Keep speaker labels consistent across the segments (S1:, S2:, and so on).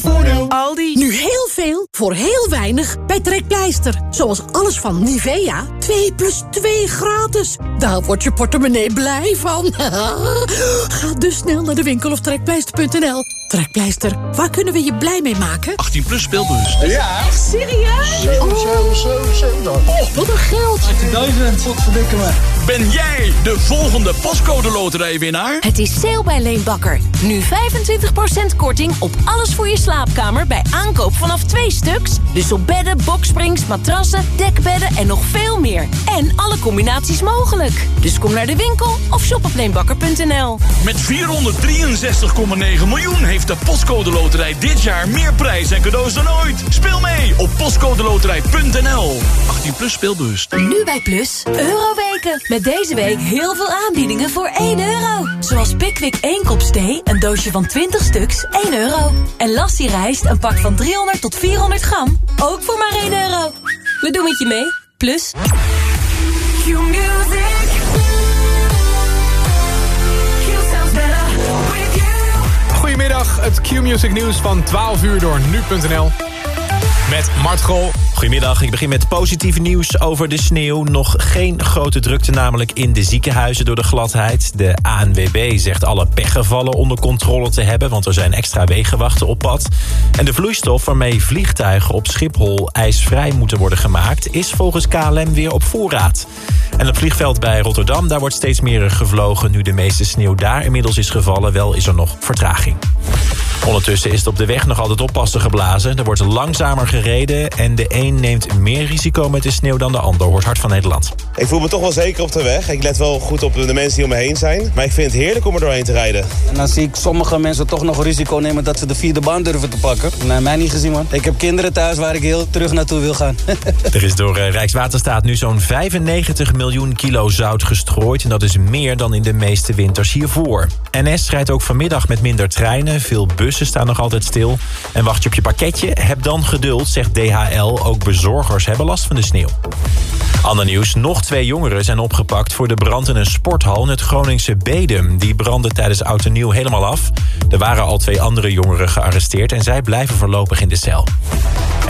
S1: voordeel.
S2: Aldi.
S3: Nu heel veel voor heel weinig bij Trekpleister. Zoals alles van Nivea. 2 plus 2 gratis. Daar wordt je portemonnee blij van. Ga dus snel naar de winkel of trekpleister.nl. Trekpleister, waar kunnen we je blij mee maken?
S4: 18 plus speelbus.
S1: Ja.
S3: Echt serieus?
S1: 7, 7, 7, 7.
S3: Oh, wat een geld.
S1: 18.000, wat verdikken me.
S4: Ben jij de volgende pascode loterijwinnaar?
S5: Het is sale bij Leenbakker. Nu 25% korting op alles voor je slaapkamer bij aankoop vanaf twee stuks. Dus op bedden, boksprings, matrassen, dekbedden en nog veel meer. En alle combinaties mogelijk. Dus kom naar de winkel of shop op leenbakker.nl.
S4: Met 463,9 miljoen heeft de Postcode Loterij dit jaar meer prijs en cadeaus dan ooit. Speel mee op postcodeloterij.nl. 18 plus speelbewust.
S5: Nu bij Plus, Euroweken. Met deze week heel veel aanbiedingen voor 1 euro. Zoals Pickwick 1 kop thee, een doosje van 20 stuks, 1 euro. En Lassie rijst, een pak van 300 tot 400 gram, ook voor maar 1 euro. We doen het je mee. Plus...
S6: Het Q-Music nieuws van 12 uur door nu.nl. Met Mart Gol.
S7: Goedemiddag, ik begin met positief nieuws over de sneeuw. Nog geen grote drukte namelijk in de ziekenhuizen door de gladheid. De ANWB zegt alle pechgevallen onder controle te hebben... want er zijn extra wegenwachten op pad. En de vloeistof waarmee vliegtuigen op Schiphol ijsvrij moeten worden gemaakt... is volgens KLM weer op voorraad. En het vliegveld bij Rotterdam, daar wordt steeds meer gevlogen... nu de meeste sneeuw daar inmiddels is gevallen. Wel is er nog vertraging. Ondertussen is het op de weg nog altijd oppassen geblazen. Er wordt langzamer gereden en de een neemt meer risico met de sneeuw dan de ander, hoort Hart van Nederland.
S8: Ik voel me toch wel zeker op de weg. Ik let wel goed op de mensen die om me heen zijn. Maar ik vind het heerlijk om er doorheen te rijden.
S9: En dan zie ik sommige mensen toch nog risico nemen dat ze de vierde baan durven te pakken. Nee, mij niet gezien man. Ik heb kinderen thuis waar ik heel terug naartoe wil gaan.
S7: er is door eh, Rijkswaterstaat nu zo'n 95 miljoen kilo zout gestrooid. En dat is meer dan in de meeste winters hiervoor. NS rijdt ook vanmiddag met minder treinen. Veel bussen staan nog altijd stil. En wacht je op je pakketje? Heb dan geduld, zegt DHL. Ook bezorgers hebben last van de sneeuw. Ander nieuws, nog twee jongeren zijn opgepakt voor de brand in een sporthal in het Groningse Bedum. Die brandde tijdens Oud en Nieuw helemaal af. Er waren al twee andere jongeren gearresteerd en zij blijven voorlopig in de cel.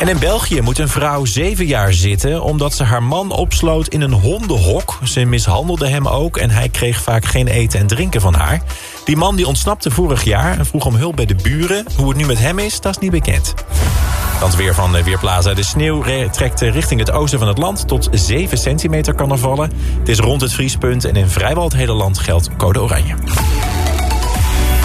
S7: En in België moet een vrouw zeven jaar zitten... omdat ze haar man opsloot in een hondenhok. Ze mishandelde hem ook en hij kreeg vaak geen eten en drinken van haar. Die man die ontsnapte vorig jaar en vroeg om hulp bij de buren. Hoe het nu met hem is, dat is niet bekend. Dan het weer van Weerplaza. De sneeuw trekt richting het oosten van het land. Tot 7 centimeter kan er vallen. Het is rond het vriespunt en in vrijwel het hele land geldt code oranje.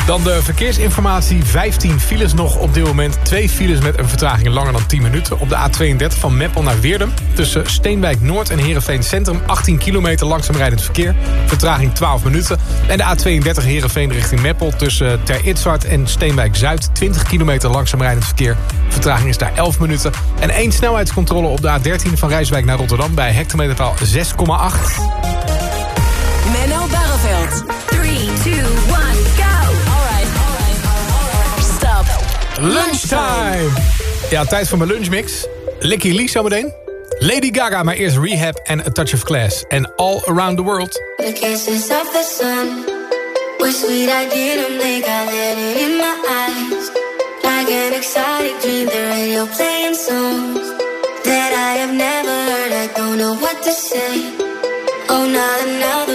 S6: Dan de verkeersinformatie. 15 files nog op dit moment. Twee files met een vertraging langer dan 10 minuten. Op de A32 van Meppel naar Weerdum. Tussen Steenwijk Noord en Heerenveen Centrum. 18 kilometer langzaam rijdend verkeer. Vertraging 12 minuten. En de A32 Heerenveen richting Meppel. Tussen Ter Itzwart en Steenwijk Zuid. 20 kilometer langzaam rijdend verkeer. Vertraging is daar 11 minuten. En één snelheidscontrole op de A13 van Rijswijk naar Rotterdam. Bij hectometerpaal 6,8.
S5: Menno Barreveld.
S6: Lunchtime! Ja, tijd voor mijn lunchmix. Licky Lee zometeen. Lady Gaga, maar eerst Rehab en A Touch of Class. En All Around the World.
S10: The kisses of the sun were sweet, I didn't think I let it in my eyes. Like an exotic dream, the radio playing songs that I have never heard. I don't know what to say. Oh, not another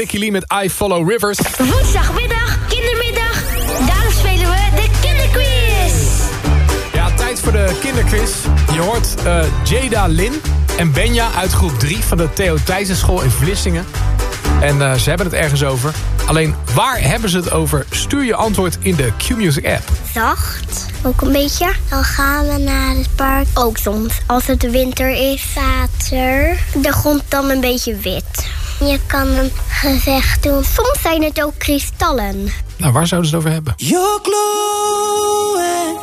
S6: Licky Lee met I Follow Rivers.
S11: Woensdagmiddag, kindermiddag. Daarom spelen we de kinderquiz.
S6: Ja, tijd voor de kinderquiz. Je hoort eh, Jada Lin en Benja uit groep 3 van de Theo Thijssen school in Vlissingen. En eh, ze hebben het ergens over. Alleen, waar hebben ze het over? Stuur je antwoord in de Q-Music app.
S11: Zacht, ook een beetje. Dan gaan we naar het park. Ook soms, als het de winter is. Water. De grond dan een beetje wit. Je kan een gevecht doen. Soms zijn het ook kristallen.
S6: Nou, waar zouden ze het over hebben?
S2: You're glowing.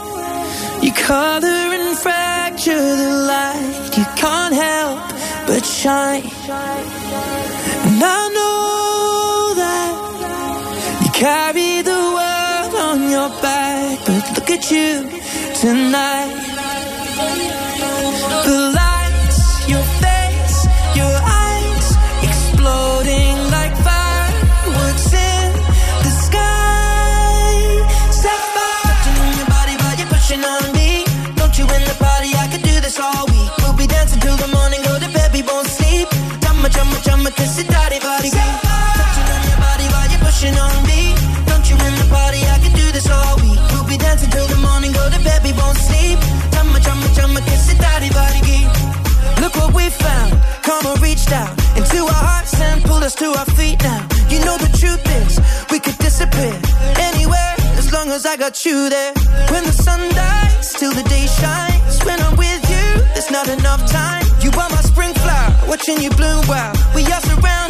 S2: You color and fracture the light. You can't help but shine. And I know that you carry the world on your back. But look at you tonight. The lights, Chumma, kiss it, daddy, body. Touching on your body while you're pushing on me. Don't you in the party? I could do this all week. We'll be dancing till the morning, go to bed, we won't sleep. Chumma, chumma, chumma, kiss it, daddy, body. Look what we found. Karma reached out into our hearts and pulled us to our feet now. You know the truth is, we could disappear anywhere as long as I got you there. When the sun dies, till the day shines. When I'm with you, there's not enough time. You are my spring watching you bloom wild. We are surrounded,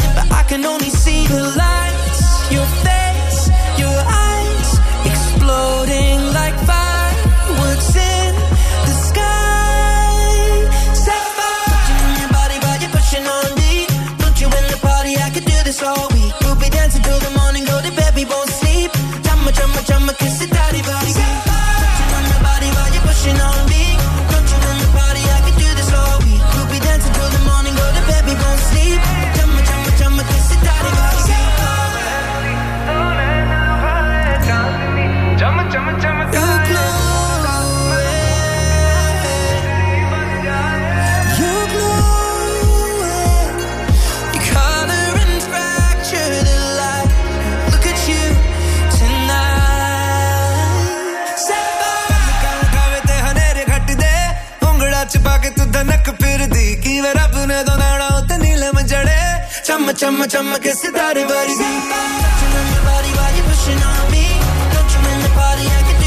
S2: Chumma, kiss it, daddy, body. Touching on your body while you're pushing on me. Don't you in the party? I could do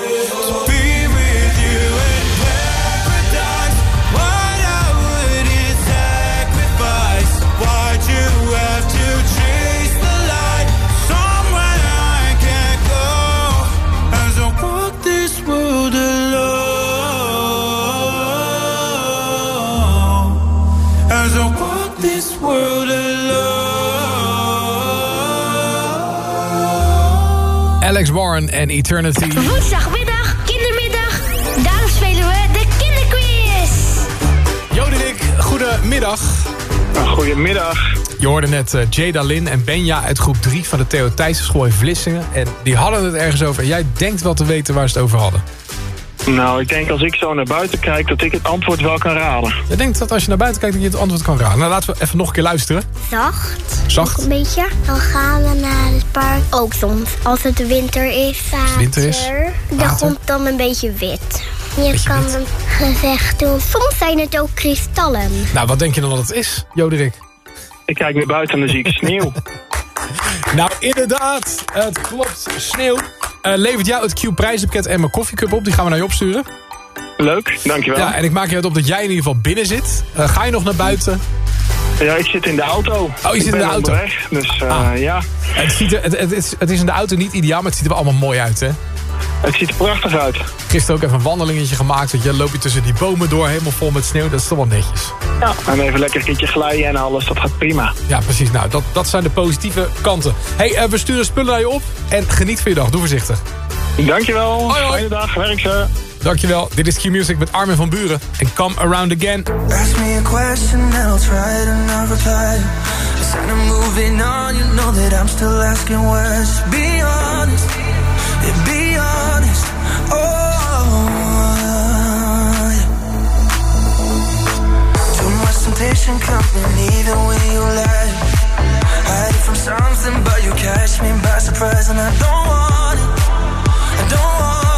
S12: World alone.
S6: Alex Warren en Eternity.
S11: Woensdagmiddag, kindermiddag. Daarom spelen we de kinderquiz.
S6: Joderik, goedemiddag.
S13: Goedemiddag.
S6: Je hoorde net eh, Jada Lin en Benja uit groep 3 van de Theo Thijssen School in Vlissingen. En die hadden het ergens over. En jij denkt wel te weten waar ze het over hadden.
S13: Nou, ik denk als ik zo naar buiten kijk dat ik het antwoord wel kan raden.
S6: Je denkt dat als je naar buiten kijkt dat je het antwoord kan raden. Nou, laten we even nog een keer luisteren.
S11: Zacht.
S6: Zacht.
S11: Een beetje. Dan gaan we naar het park. Ook soms. Als het winter is. Water.
S6: winter is,
S11: De
S6: water.
S11: grond dan een beetje wit. Je
S6: Beetje
S11: kan
S6: wit.
S11: een gevecht doen. Soms zijn het ook kristallen.
S6: Nou, wat denk je dan dat het is, Joderik?
S13: Ik kijk naar buiten en dan zie ik sneeuw.
S6: Nou, inderdaad. Het klopt. Sneeuw. Eh, levert jou het Q-prijzenpakket en mijn koffiecup op. Die gaan we naar je opsturen.
S13: Leuk, dankjewel.
S6: Ja, en ik maak je het op dat jij in ieder geval binnen zit. Eh, ga je nog naar buiten?
S13: Ja, ik zit in de auto.
S6: Oh, je
S13: Ik
S6: zit in de auto.
S13: Onderweg, dus eh,
S6: Ah.
S13: ja,
S6: Het, ziet er, het, het, is, het is in de auto niet ideaal, maar het ziet er wel allemaal mooi uit, hè?
S13: Het ziet er prachtig uit.
S6: Gisteren ook even een wandelingetje gemaakt. Want je loopt je tussen die bomen door, helemaal vol met sneeuw. Dat is toch wel netjes.
S13: Ja, en even lekker een keertje glijden en alles, dat gaat prima.
S6: Ja, precies. Nou, dat, dat zijn de positieve kanten. hey, eh, we sturen spullen naar je op. En geniet van je dag. Doe voorzichtig.
S13: Dankjewel,
S6: Hoi, hoi.
S13: fijne dag, werk ze.
S6: Dankjewel. Dit is Q-Music met Armin van Buren. En Come Around Again.
S2: Ask me a question and I'll try to not reply. Instead of moving on, you know that I'm still asking words. Be honest, be honest. Something, but you catch me by surprise, and I don't want it. I don't want it.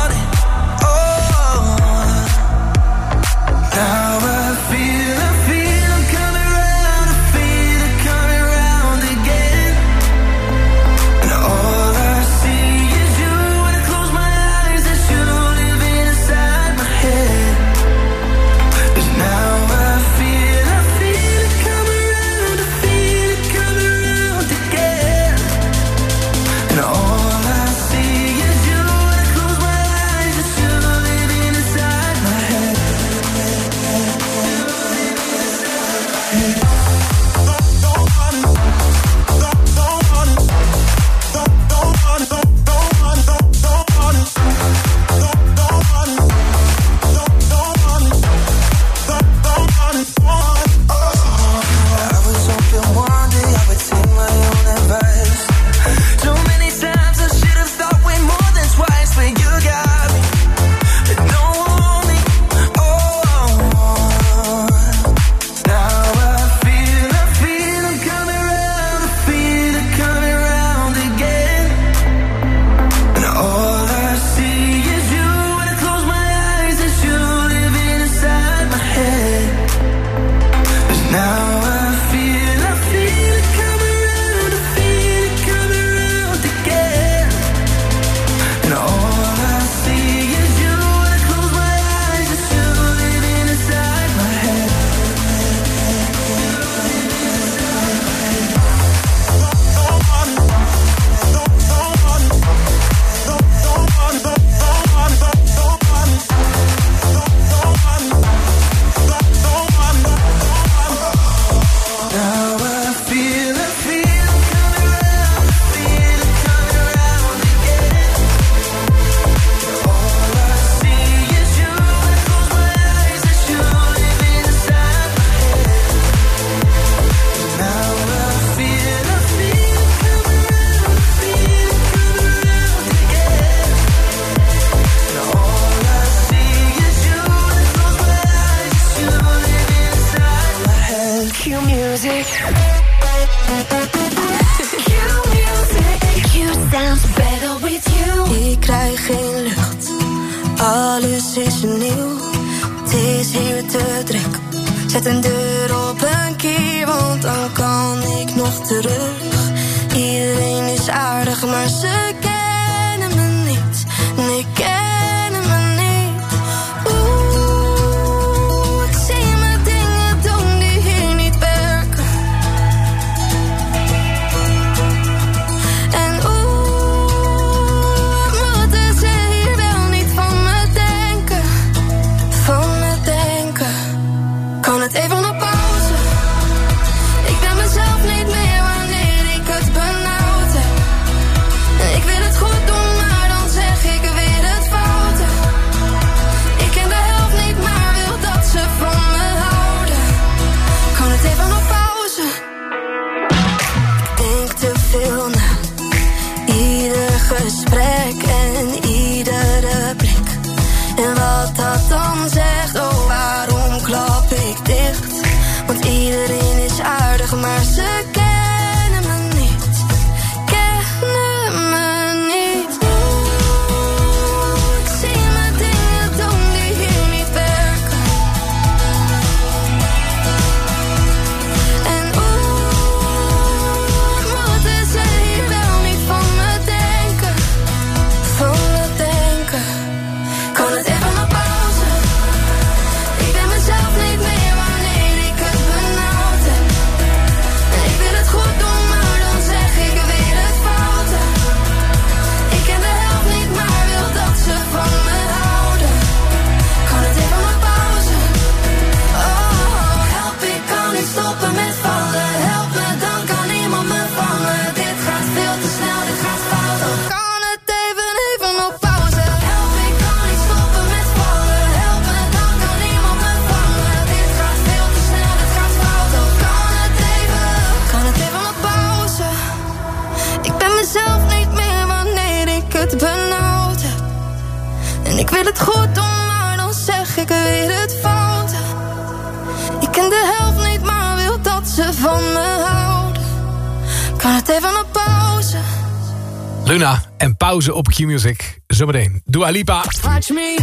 S6: Pauze op Q-Music. Zometeen. Dua Lipa.
S14: Watch me.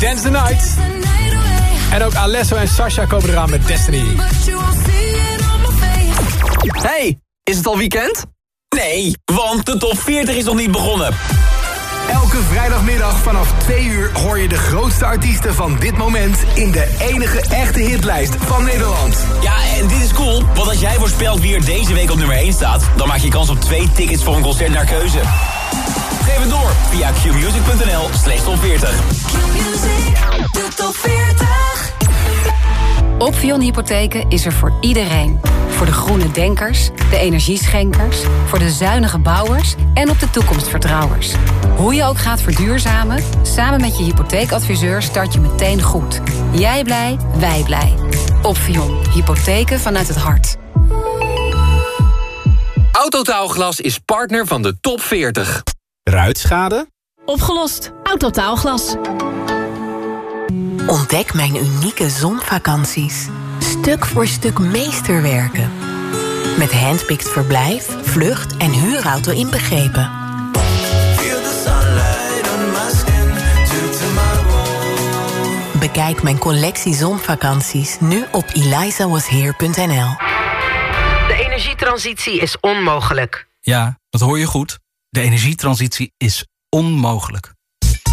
S6: Dance the Night. En ook Alesso en Sasha komen eraan met Destiny.
S7: Hey, is het al weekend? Nee, want de top 40 is nog niet begonnen.
S15: Elke vrijdagmiddag vanaf 2 uur hoor je de grootste artiesten van dit moment... in de enige echte hitlijst van Nederland.
S7: Ja, en dit is cool, want als jij voorspelt wie er deze week op nummer 1 staat... dan maak je kans op twee tickets voor een concert naar keuze. Geef het door via qmusic.nl slash top 40.
S16: De top 40.
S17: Opvion Hypotheken is er voor iedereen. Voor de groene denkers, de energieschenkers, voor de zuinige bouwers en op de toekomstvertrouwers. Hoe je ook gaat verduurzamen, samen met je hypotheekadviseur start je meteen goed. Jij blij, wij blij. Opvion, hypotheken vanuit het hart.
S18: Autotaalglas is partner van de top 40.
S19: Ruitschade?
S20: Opgelost. Autotaalglas.
S21: Ontdek mijn unieke zonvakanties. Stuk voor stuk meesterwerken. Met handpicked verblijf, vlucht en huurauto inbegrepen. Bekijk mijn collectie zonvakanties nu op elizawasheer.nl
S22: De energietransitie is onmogelijk.
S23: Ja, dat hoor je goed. De energietransitie is onmogelijk.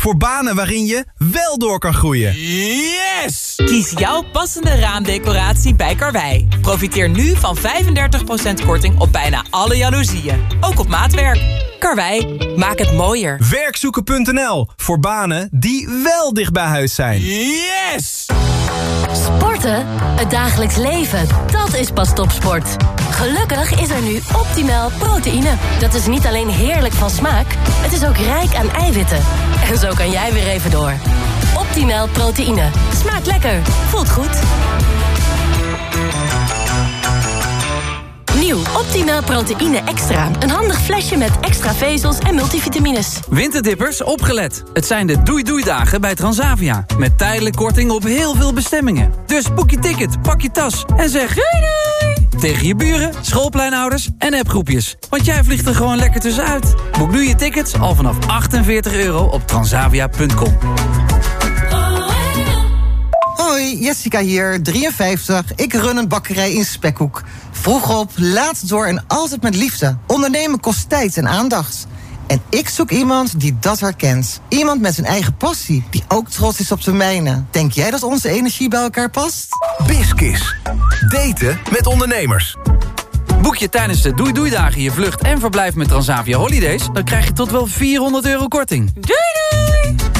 S24: Voor banen waarin je wel door kan groeien.
S25: Yes! Kies jouw passende raamdecoratie bij Karwei. Profiteer nu van 35% korting op bijna alle jaloezieën. Ook op maatwerk. Karwei, maak het mooier.
S24: Werkzoeken.nl. Voor banen die wel dicht bij huis zijn.
S25: Yes!
S26: Sporten? Het dagelijks leven, dat is pas topsport.
S27: Gelukkig is er nu optimaal proteïne. Dat is niet alleen heerlijk van smaak, het is ook rijk aan eiwitten. En zo kan jij weer even door. Optimaal proteïne. Smaakt lekker. Voelt goed. Nieuw Optimaal proteïne extra. Een handig flesje met extra vezels en multivitamines.
S23: Winterdippers, opgelet. Het zijn de doei-doei-dagen bij Transavia. Met tijdelijk korting op heel veel bestemmingen. Dus boek je ticket, pak je tas en zeg doei doei! Tegen je buren, schoolpleinouders en appgroepjes. Want jij vliegt er gewoon lekker tussenuit. Boek nu je tickets al vanaf 48 euro op transavia.com.
S28: Hoi, Jessica hier, 53. Ik run een bakkerij in Spekhoek. Vroeg op, laat door en altijd met liefde. Ondernemen kost tijd en aandacht. En ik zoek iemand die dat herkent. Iemand met zijn eigen passie, die ook trots is op zijn mijne. Denk jij dat onze energie bij elkaar past?
S29: Biskis. Daten met ondernemers.
S23: Boek je tijdens de Doei Doei Dagen je vlucht en verblijf met Transavia Holidays... dan krijg je tot wel 400 euro korting. Doei doei!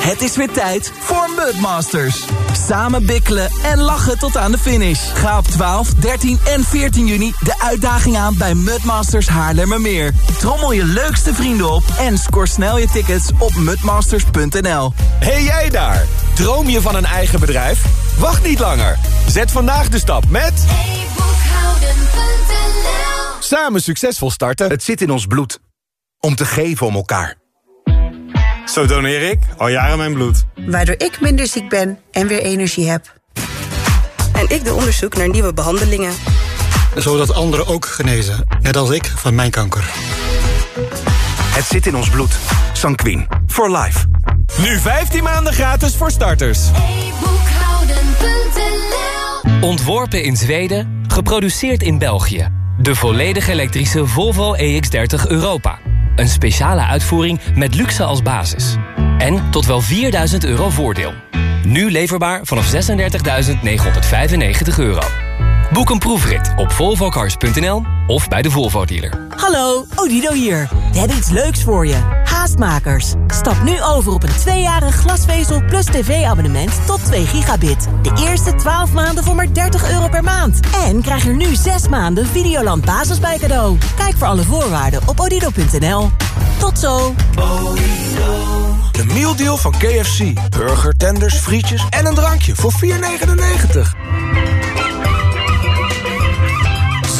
S30: Het is weer tijd voor Mudmasters. Samen bikkelen en lachen tot aan de finish. Ga op 12, 13 en 14 juni de uitdaging aan bij Mudmasters Haarlemmermeer. Trommel je leukste vrienden op en score snel je tickets op mudmasters.nl.
S31: Hey jij daar! Droom je van een eigen bedrijf? Wacht niet langer. Zet vandaag de stap met... Samen succesvol starten.
S32: Het zit in ons bloed. Om te geven om elkaar.
S31: Zo doneer ik al jaren mijn bloed.
S33: Waardoor ik minder ziek ben en weer energie heb. En ik doe onderzoek naar nieuwe behandelingen.
S34: Zodat anderen ook genezen, net als ik van mijn kanker.
S32: Het zit in ons bloed. Sanquin. For life.
S31: Nu 15 maanden gratis voor starters.
S35: Ontworpen in Zweden, geproduceerd in België. De volledig elektrische Volvo EX30 Europa. Een speciale uitvoering met luxe als basis. En tot wel 4000 euro voordeel. Nu leverbaar vanaf 36.995 euro. Boek een proefrit op volvocars.nl of bij de Volvo dealer.
S36: Hallo, Odido hier. We hebben iets leuks voor je. Haastmakers. Stap nu over op een tweejarig glasvezel plus tv-abonnement tot 2 gigabit. De eerste 12 maanden voor maar 30 euro per maand. En krijg er nu 6 maanden Videoland Basis bij cadeau. Kijk voor alle voorwaarden op odido.nl. Tot zo.
S29: De mealdeal van KFC. Burger, tenders, frietjes en een drankje voor 4,99.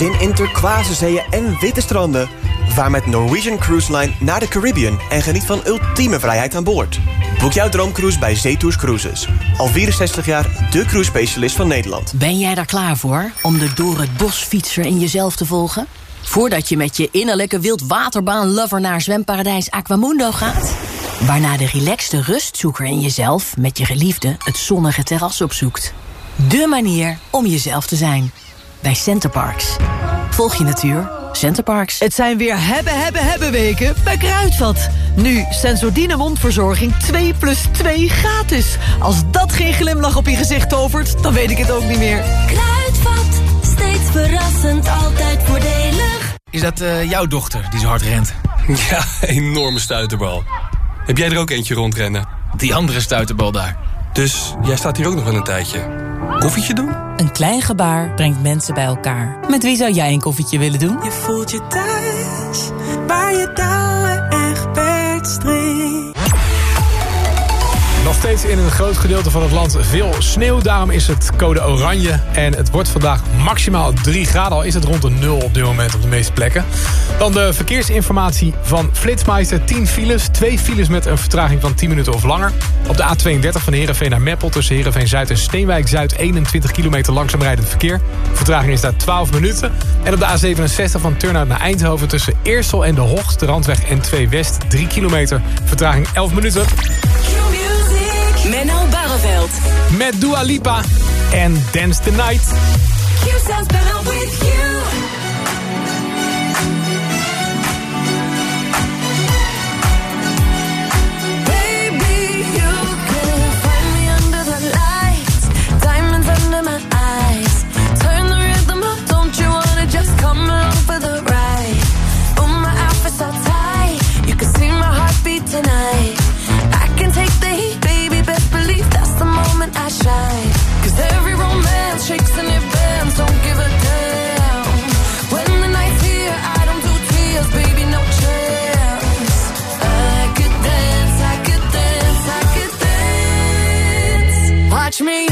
S37: Zin in turquoise en witte stranden. Vaar met Norwegian Cruise Line naar de Caribbean en geniet van ultieme vrijheid aan boord. Boek jouw droomcruise bij Zetours Cruises. Al 64 jaar de cruise specialist van Nederland.
S38: Ben jij daar klaar voor om de door het bos fietser in jezelf te volgen? Voordat je met je innerlijke wildwaterbaan-lover naar zwemparadijs Aquamundo gaat? Waarna de relaxte rustzoeker in jezelf met je geliefde het zonnige terras opzoekt. De manier om jezelf te zijn. Bij Centerparks. Volg je natuur. Centerparks.
S39: Het zijn weer hebben, hebben, hebben weken bij Kruidvat. Nu Sensordine mondverzorging 2 plus 2 gratis. Als dat geen glimlach op je gezicht tovert, dan weet ik het ook niet meer.
S2: Kruidvat, steeds verrassend, altijd voordelig.
S40: Is dat eh, jouw dochter die zo hard rent?
S41: Ja, enorme stuiterbal. Heb jij er ook eentje rondrennen?
S40: Die andere stuiterbal daar.
S41: Dus jij staat hier ook nog wel een tijdje. Koffietje doen?
S42: Een klein gebaar brengt mensen bij elkaar. Met wie zou jij een koffietje willen doen?
S43: Je voelt je thuis, waar je touwen
S6: steeds in een groot gedeelte van het land veel sneeuw. Daarom is het code oranje. En het wordt vandaag maximaal 3 graden. Al is het rond de 0 op dit moment op de meeste plekken. Dan de verkeersinformatie van Flitsmeister. 10 files. Twee files met een vertraging van 10 minuten of langer. Op de A32 van Heerenveen naar Meppel. Tussen Heerenveen Zuid en Steenwijk Zuid. 21 kilometer langzaam rijdend verkeer. Vertraging is daar 12 minuten. En op de A67 van Turnhout naar Eindhoven. Tussen Eersel en De Hocht. De Randweg N2 West. 3 kilometer. Vertraging 11 minuten.
S42: Menno Barreveld.
S6: Met Dua Lipa en Dance the Night.
S43: me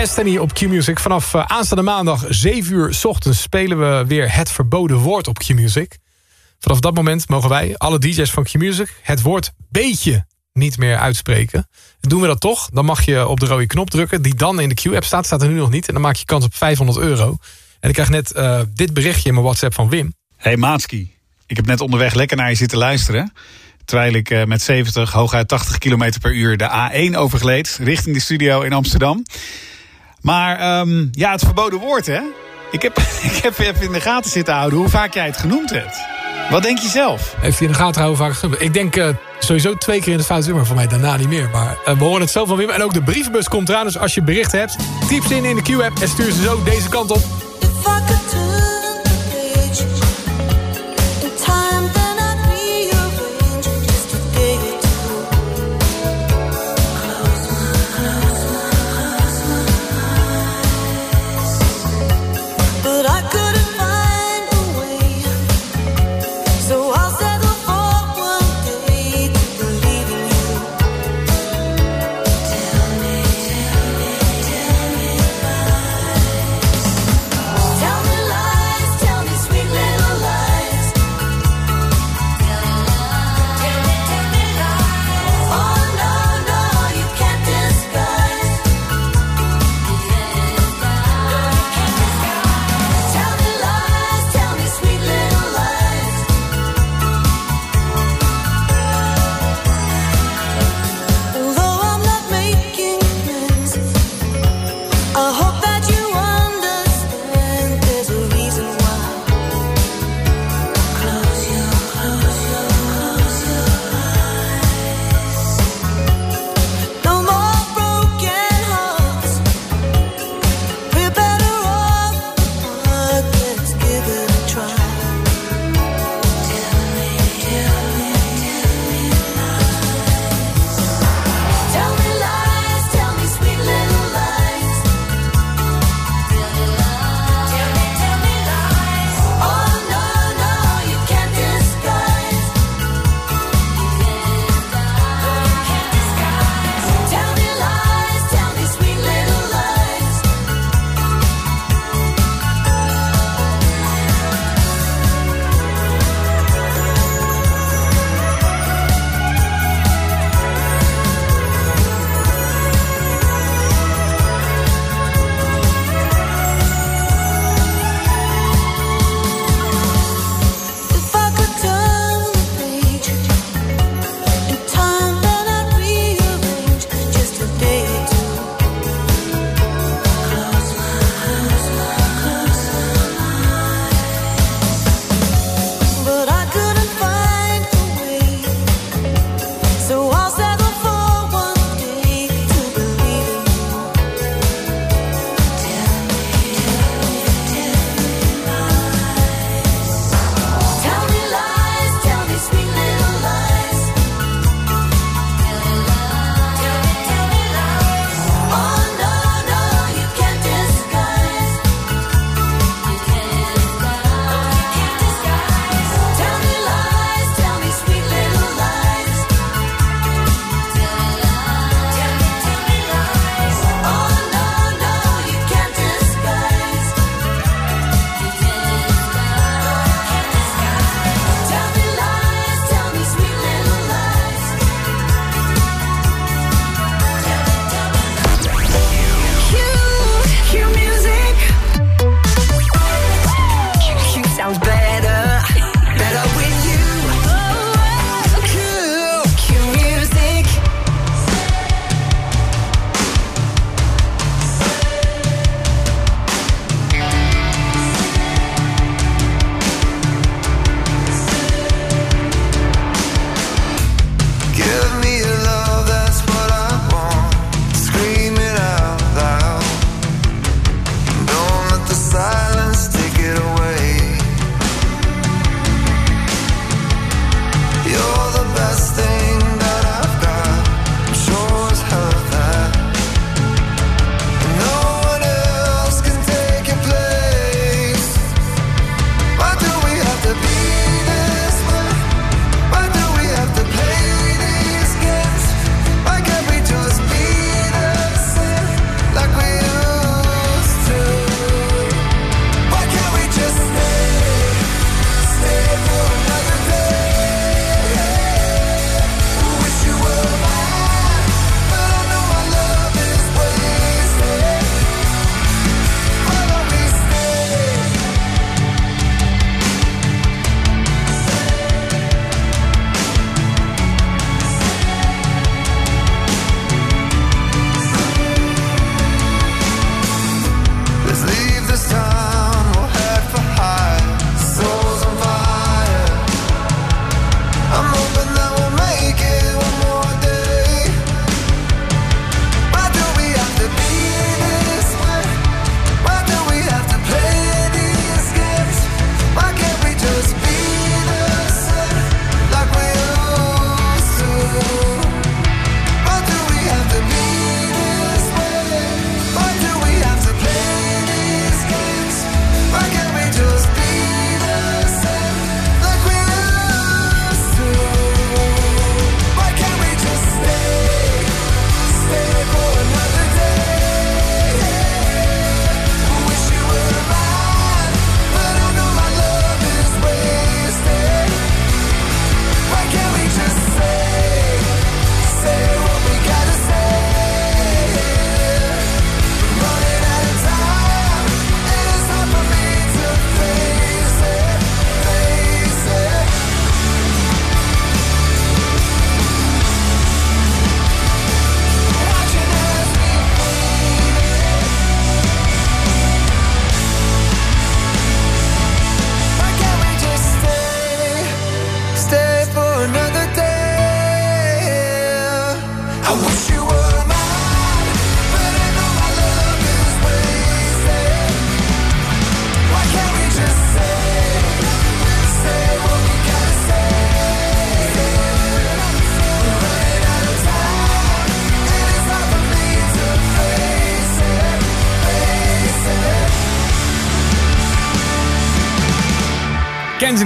S6: Destiny op Q-Music. Vanaf uh, aanstaande maandag 7 uur s ochtends spelen we weer het verboden woord op Q-Music. Vanaf dat moment mogen wij, alle DJ's van Q-Music... het woord beetje niet meer uitspreken. Doen we dat toch, dan mag je op de rode knop drukken... die dan in de Q-app staat, staat er nu nog niet... en dan maak je kans op 500 euro. En ik krijg net uh, dit berichtje in mijn WhatsApp van Wim.
S44: Hey Maatski, ik heb net onderweg lekker naar je zitten luisteren... terwijl ik uh, met 70, hooguit 80 km per uur de A1 overgleed... richting de studio in Amsterdam. Maar um, ja, het verboden woord, hè? Ik heb, ik heb even in de gaten zitten houden hoe vaak jij het genoemd hebt. Wat denk je zelf?
S6: Hij in de gaten houden vaak genoemd? Ik denk uh, sowieso twee keer in de fout, maar voor mij daarna niet meer. Maar uh, we horen het zo van Wim. En ook de brievenbus komt eraan. Dus als je berichten hebt, typ ze in in de Q-app en stuur ze zo deze kant op.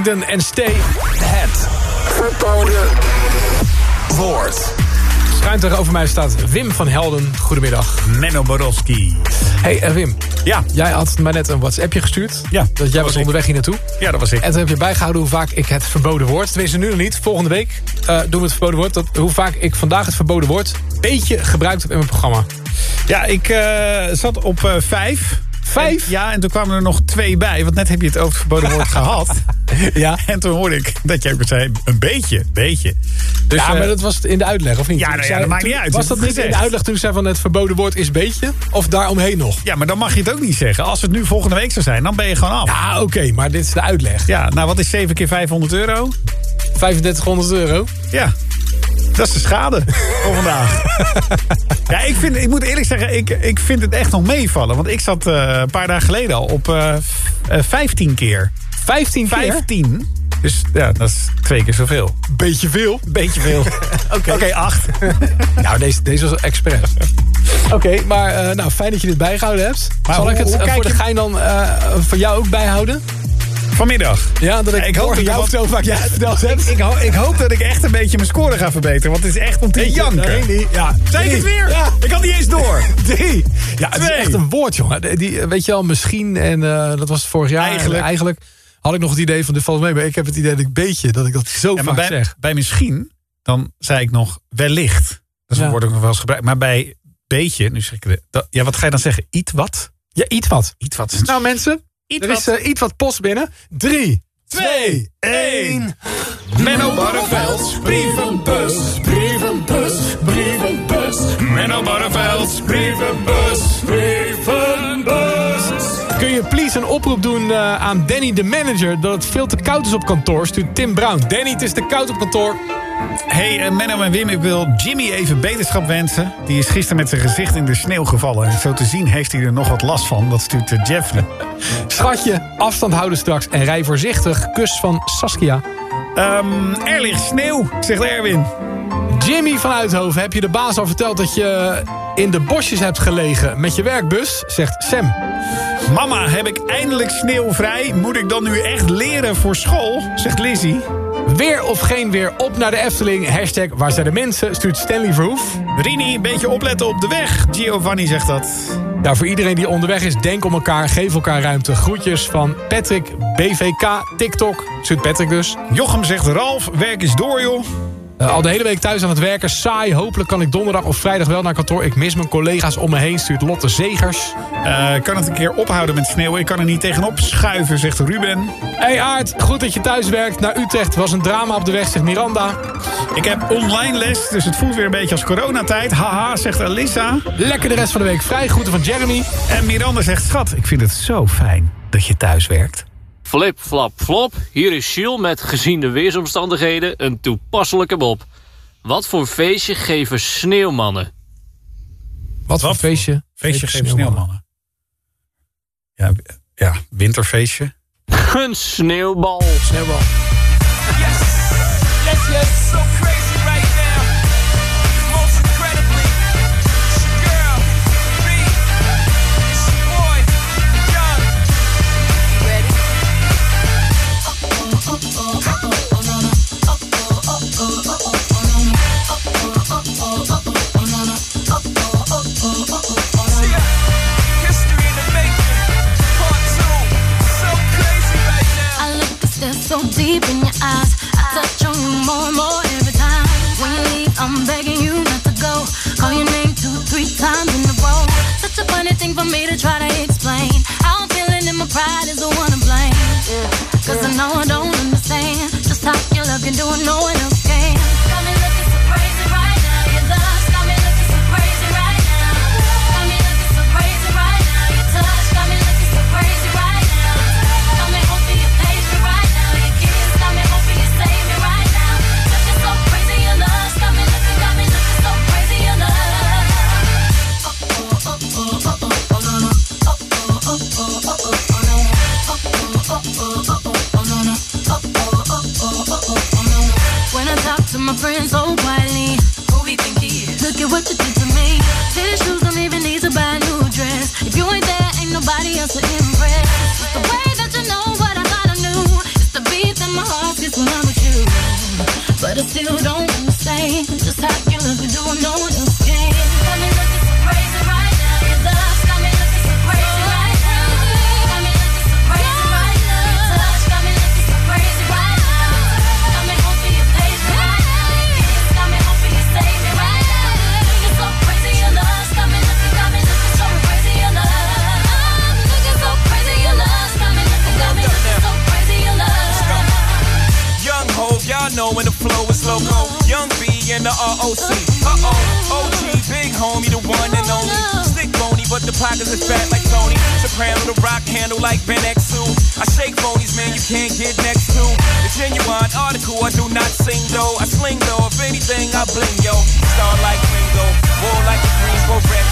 S6: Kensington en Stay. Het verboden woord. Schuin tegenover mij staat Wim van Helden. Goedemiddag.
S44: Menno Borowski.
S6: Hey eh, Wim.
S44: Ja.
S6: Jij had mij net een WhatsAppje gestuurd.
S44: Ja,
S6: Dat jij was onderweg hier naartoe.
S44: Ja, dat was ik.
S6: En toen heb je bijgehouden hoe vaak ik het verboden woord... tenminste nu nog niet, volgende week eh, doen we het verboden woord... Dat, hoe vaak ik vandaag het verboden woord... beetje gebruikt heb in mijn programma.
S44: Ja, ik eh, zat op eh, vijf.
S6: Vijf?
S44: En- ja, en toen kwamen er nog twee bij. Want net heb je het over het verboden woord gehad.
S6: Ja.
S44: En toen hoorde ik dat jij ook zei, een beetje, beetje. Dus,
S6: ja,
S44: eh,
S6: maar dat was in de uitleg, of niet?
S44: Ja, nou
S6: ik
S44: ja,
S6: zei-
S44: dat maakt
S6: toen-
S44: niet uit.
S6: Was dat niet in de uitleg toen ik zei van het verboden woord is beetje? Of daaromheen nog?
S44: Ja, maar dan mag je het ook niet zeggen. Als het nu volgende week zou zijn, dan ben je gewoon af.
S6: Ja, oké, maar dit is de uitleg.
S44: Ja, nou wat is 7 keer 500 euro?
S6: 3500 euro.
S44: Ja, dat is de schade voor vandaag. ja, ik, vind, ik moet eerlijk zeggen, ik, ik vind het echt nog meevallen. Want ik zat eh, een paar dagen geleden al op eh, f- eh, 15 keer.
S6: 15 keer?
S44: 15. Dus ja, dat is twee keer zoveel.
S6: Beetje veel.
S44: Beetje veel. Oké, acht.
S6: Nou, deze, deze was expres. Oké, maar eh, nou, fijn dat je dit bijgehouden hebt.
S44: Maar
S6: Zal
S44: hoe-
S6: ik het eh, voor de
S44: je-
S6: gein dan eh, voor jou ook bijhouden?
S44: Vanmiddag.
S6: Ja, dat ik,
S44: Ja, ik hoop dat
S6: jou
S44: ik
S6: hoe vaak jij het verteld hebt.
S44: Ik, ho- ik hoop dat ik echt een beetje mijn score ga verbeteren. Want het is echt om te janken.
S6: Nee, ja.
S44: Ik het weer?
S6: Ja.
S44: Ik had niet eens door.
S6: Drie. Ja, het is echt een woord, jongen. Die- eh, weet je wel, misschien, en eh, dat was vorig jaar.
S44: Eigenlijk.
S6: En eigenlijk had ik nog het idee van, dit valt mee. Maar ik heb het idee dat ik beetje, dat ik dat zo
S44: Ja,
S6: vaak
S44: bij,
S6: zeg.
S44: bij misschien, dan zei ik nog wellicht. Dat is een
S6: Ja.
S44: woord ook nog wel eens gebruikt. Maar bij beetje, nu zeg ik dat- Ja, wat ga je dan zeggen? Iets wat?
S6: Ja, iets wat.
S44: Iets wat.
S6: Nou mensen,
S44: Iets
S6: er is
S44: wat.
S6: eh, iets wat post binnen. Drie, twee, één.
S44: Menno Barrevelds brievenbus, brievenbus, brievenbus. Menno Barrevelds brievenbus, brievenbus.
S6: Kun je please een oproep doen eh, aan Danny de manager... dat het veel te koud is op kantoor? Stuurt Tim Brown. Danny, het is te koud op kantoor.
S44: Hey eh, Menno en Wim, ik wil Jimmy even beterschap wensen. Die is gisteren met zijn gezicht in de sneeuw gevallen. En zo te zien heeft hij er nog wat last van. Dat stuurt eh, Jeffrey.
S6: Schatje, afstand houden straks en rij voorzichtig. Kus van Saskia.
S44: Ehm, er ligt sneeuw, zegt Erwin.
S6: Jimmy van Uithoven, heb je de baas al verteld dat je in de bosjes hebt gelegen met je werkbus? Zegt Sam.
S44: Mama, heb ik eindelijk sneeuwvrij? Moet ik dan nu echt leren voor school? Zegt Lizzie.
S6: Weer of geen weer, op naar de Efteling. Hashtag waar zijn de mensen, stuurt Stanley Verhoef.
S44: Rini, een beetje opletten op de weg. Giovanni zegt dat.
S6: Nou, voor iedereen die onderweg is, denk om elkaar, geef elkaar ruimte. Groetjes van Patrick, BVK, TikTok. Stuurt Patrick dus.
S44: Jochem zegt Ralf, werk is door joh.
S6: Eh, al de hele week thuis aan het werken. Saai. Hopelijk kan ik donderdag of vrijdag wel naar kantoor. Ik mis mijn collega's om me heen. Stuurt Lotte Zegers.
S44: Eh, kan het een keer ophouden met sneeuw? Ik kan er niet tegenop schuiven, zegt Ruben.
S6: Hey Aard, goed dat je thuis werkt. Naar Utrecht was een drama op de weg, zegt Miranda.
S44: Ik heb online les, dus het voelt weer een beetje als coronatijd. Haha, zegt Alissa.
S6: Lekker de rest van de week vrij. Groeten van Jeremy.
S44: En Miranda zegt, schat, ik vind het zo fijn dat je thuis werkt.
S45: Flip, flap, flop. Hier is Shiel met gezien de weersomstandigheden een toepasselijke bob. Wat voor feestje geven sneeuwmannen?
S6: Wat voor feestje?
S44: Feestje geven sneeuwmannen. Ja, ja, winterfeestje.
S45: Een sneeuwbal.
S6: Sneeuwbal.
S43: Yes, yes, so
S2: to impress. The way
S46: ROC. Uh oh, OG, big homie, the one and only. Stick bony, but the pockets is fat like Tony. Soprano, the rock handle like Ben X2. I shake phonies, man, you can't get next to. The genuine article, I do not sing though. I sling though, if anything, I bling yo. Star like Ringo, war like a Greensboro wreck.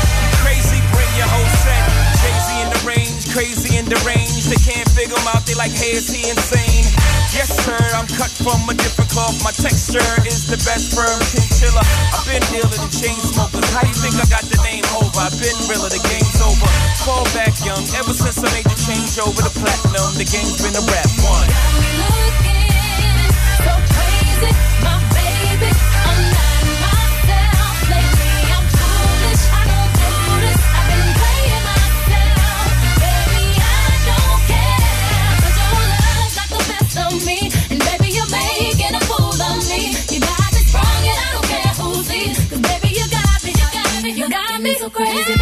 S46: Crazy, bring your whole set. Crazy in the range, crazy in the range. They can't figure him out, they like, hey, is he insane? Yes, sir, I'm cut from a different cloth. My texture is the best firm chinchilla. I've been dealing in chain smokers. How you think I got the name over? I've been realer, the game's over. Fall back young, ever since I made the change over the platinum, the game's been a rap one.
S43: You crazy,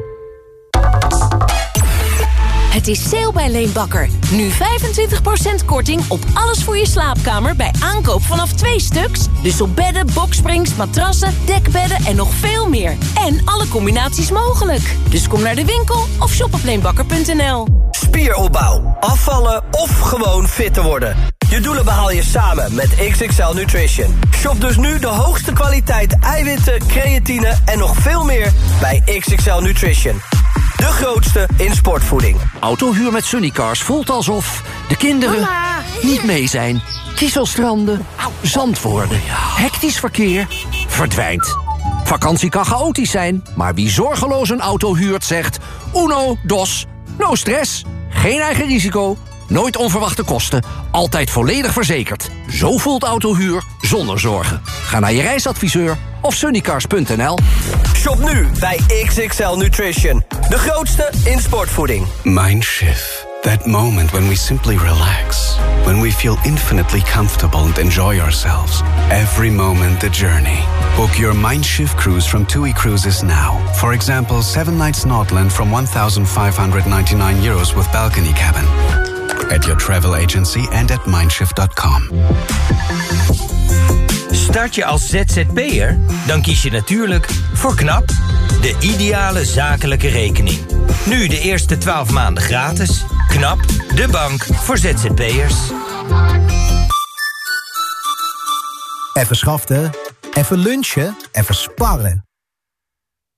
S47: Het is sale bij Leenbakker. Nu 25% korting op alles voor je slaapkamer bij aankoop vanaf twee stuks. Dus op bedden, boksprings, matrassen, dekbedden en nog veel meer. En alle combinaties mogelijk. Dus kom naar de winkel of shop op leenbakker.nl.
S48: Spieropbouw, afvallen of gewoon fit te worden. Je doelen behaal je samen met XXL Nutrition. Shop dus nu de hoogste kwaliteit eiwitten, creatine en nog veel meer bij XXL Nutrition. De grootste in sportvoeding.
S49: Autohuur met Sunnycars voelt alsof de kinderen niet mee zijn. Kieselstranden, zand worden, hectisch verkeer, verdwijnt. Vakantie kan chaotisch zijn, maar wie zorgeloos een auto huurt zegt... uno, dos, no stress, geen eigen risico, nooit onverwachte kosten... altijd volledig verzekerd. Zo voelt autohuur zonder zorgen. Ga naar je reisadviseur of sunnycars.nl.
S48: Shop nu bij XXL Nutrition. De grootste in sportvoeding.
S32: Mindshift. That moment when we simply relax. When we feel infinitely comfortable and enjoy ourselves. Every moment the journey. Book your Mindshift cruise from TUI Cruises now. For example, 7 nights Nordland from 1,599 euros with balcony cabin. At your travel agency and at mindshift.com.
S50: Start je als ZZP'er? Dan kies je natuurlijk voor KNAP, de ideale zakelijke rekening. Nu de eerste 12 maanden gratis. KNAP, de bank voor ZZP'ers.
S51: Even schaften, even lunchen, even sparren.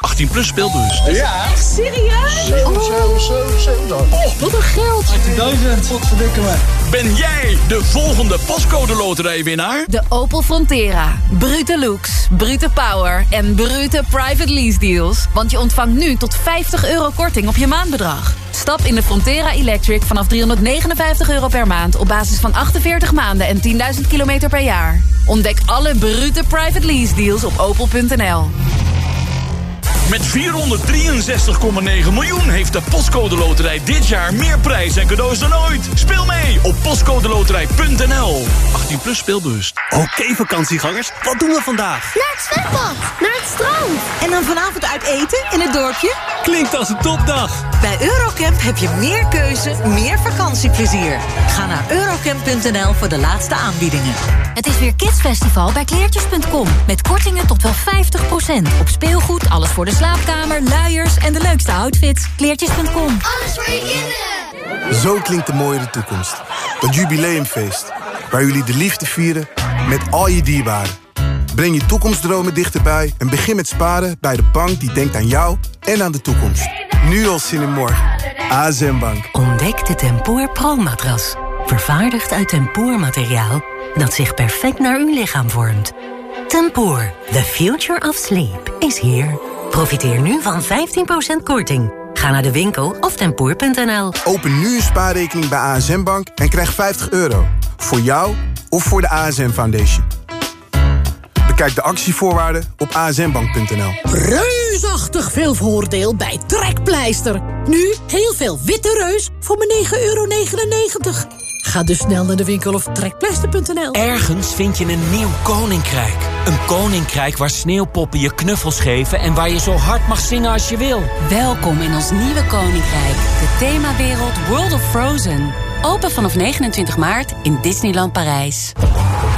S52: 18 plus speelbus.
S20: Ja. Echt serieus? 7, 7, 7, 7. Oh, wat een geld.
S52: 18.000. Wat verdikken me. Ben jij de volgende pascode loterijwinnaar?
S47: De Opel Frontera. Brute looks, brute power en brute private lease deals. Want je ontvangt nu tot 50 euro korting op je maandbedrag. Stap in de Frontera Electric vanaf 359 euro per maand... op basis van 48 maanden en 10.000 kilometer per jaar. Ontdek alle brute private lease deals op opel.nl.
S52: Met 463,9 miljoen heeft de Postcode Loterij dit jaar meer prijs en cadeaus dan ooit. Speel mee op postcodeloterij.nl. 18 plus speelbewust.
S53: Oké vakantiegangers, wat doen we vandaag?
S3: Naar het zwembad, naar het strand. En dan vanavond uit eten in het dorpje?
S52: Klinkt als een topdag.
S3: Bij Eurocamp heb je meer keuze, meer vakantieplezier. Ga naar eurocamp.nl voor de laatste aanbiedingen.
S47: Het is weer Kidsfestival bij kleertjes.com. Met kortingen tot wel 50%. Op speelgoed, alles voor de slaapkamer, luiers en de leukste outfits. Kleertjes.com.
S3: Alles voor je kinderen.
S15: Zo klinkt de mooie toekomst. Dat jubileumfeest. Waar jullie de liefde vieren met al je dierbaren. Breng je toekomstdromen dichterbij en begin met sparen bij de bank die denkt aan jou en aan de toekomst. Nu al zin in morgen. ASM Bank.
S47: Ontdek de Tempoor Pro-matras. Vervaardigd uit tempoormateriaal dat zich perfect naar uw lichaam vormt. Tempoor, the future of sleep, is here. Profiteer nu van 15% korting. Ga naar de winkel of tempoor.nl.
S15: Open nu een spaarrekening bij ASM Bank en krijg 50 euro. Voor jou of voor de ASM Foundation. Bekijk de actievoorwaarden op asmbank.nl.
S3: Reusachtig veel voordeel bij Trekpleister. Nu heel veel witte reus voor maar 9,99 euro. Ga dus snel naar de winkel of trekpleister.nl.
S7: Ergens vind je een nieuw koninkrijk. Een koninkrijk waar sneeuwpoppen je knuffels geven... en waar je zo hard mag zingen als je wil.
S47: Welkom in ons nieuwe koninkrijk. De themawereld World of Frozen. Open vanaf 29 maart in Disneyland Parijs.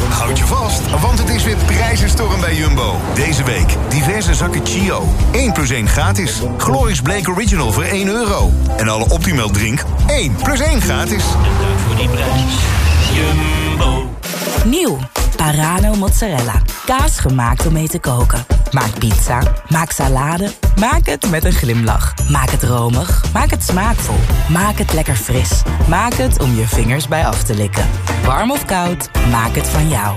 S54: Houd je vast, want het is weer prijzenstorm bij Jumbo. Deze week diverse zakken Chio. 1 plus 1 gratis. Glorious Blake Original voor 1 euro. En alle Optimal drink 1 plus 1 gratis.
S7: Voor die prijs. Jumbo.
S47: Nieuw. Parano mozzarella. Kaas gemaakt om mee te koken. Maak pizza. Maak salade. Maak het met een glimlach. Maak het romig. Maak het smaakvol. Maak het lekker fris. Maak het om je vingers bij af te likken. Warm of koud, maak het van jou.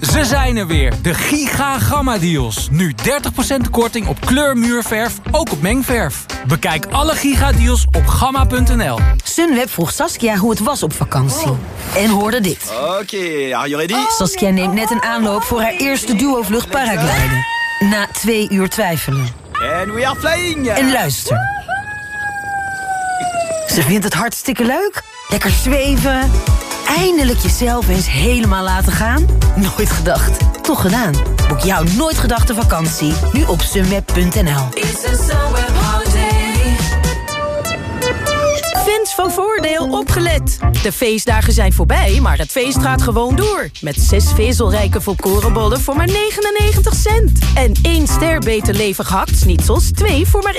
S23: Ze zijn er weer, de Giga Gamma Deals. Nu 30% korting op kleurmuurverf, ook op mengverf. Bekijk alle Giga Deals op gamma.nl.
S2: Sunweb vroeg Saskia hoe het was op vakantie. En hoorde dit.
S54: Oké, are you ready?
S2: Saskia neemt net een aanloop voor haar eerste duo-vlucht paragliden. Na twee uur twijfelen.
S54: And we are flying!
S2: En luister. Ze vindt het hartstikke leuk. Lekker zweven. Eindelijk jezelf eens helemaal laten gaan. Nooit gedacht. Toch gedaan. Boek jouw nooit gedachte vakantie. Nu op sunweb.nl.
S20: Fans van Voordeel opgelet. De feestdagen zijn voorbij, maar het feest gaat gewoon door. Met zes vezelrijke volkorenbollen voor maar 99 cent. En één ster beter levig hakt, niet zoals twee voor maar